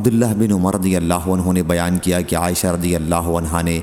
عبداللہ بن عمر رضی اللہ عنہ نے بیان کیا کہ عائشہ رضی اللہ عنہ نے